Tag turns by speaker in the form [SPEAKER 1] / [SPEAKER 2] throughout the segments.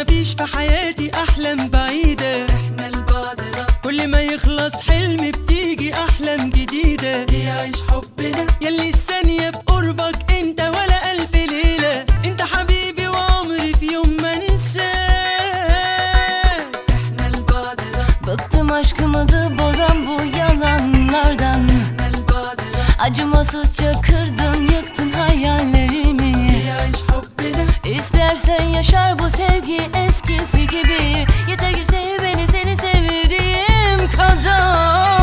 [SPEAKER 1] مفيش في حياتي أحلام بعيدة. إحنا لبعض كل ما يخلص حلم بتيجي أحلام جديدة. يعيش حبنا. يلي الثانية في قربك أنت ولا ألف ليلة. أنت حبيبي وعمري في يوم ما أنساه. إحنا لبعض
[SPEAKER 2] Bıktım aşkımızı bozan إحنا yalanlardan Acımasız İstersen yaşar bu sevgi eskisi gibi. Yeter ki sev beni seni sevdiğim kadar.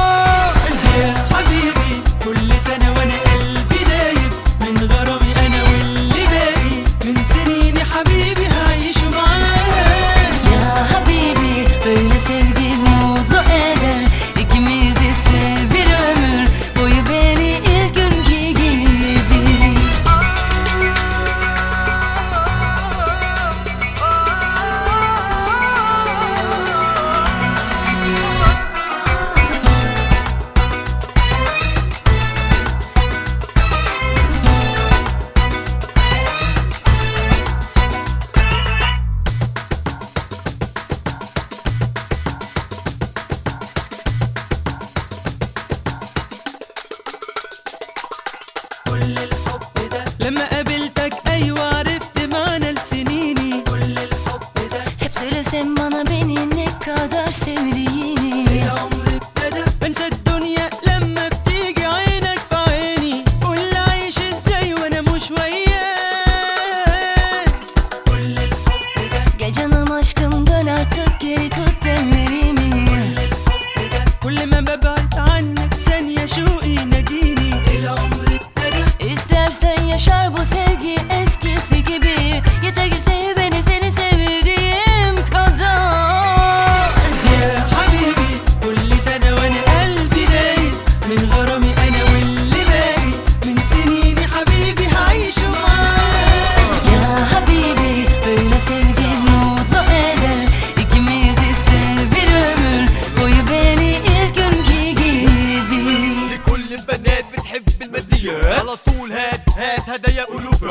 [SPEAKER 1] لما قابلتك أيوه عرفت معنى لسنيني كل الحب ده
[SPEAKER 2] hep söylersem bana beni ne kadar sevdiğini
[SPEAKER 3] être d'ailleurs ou louper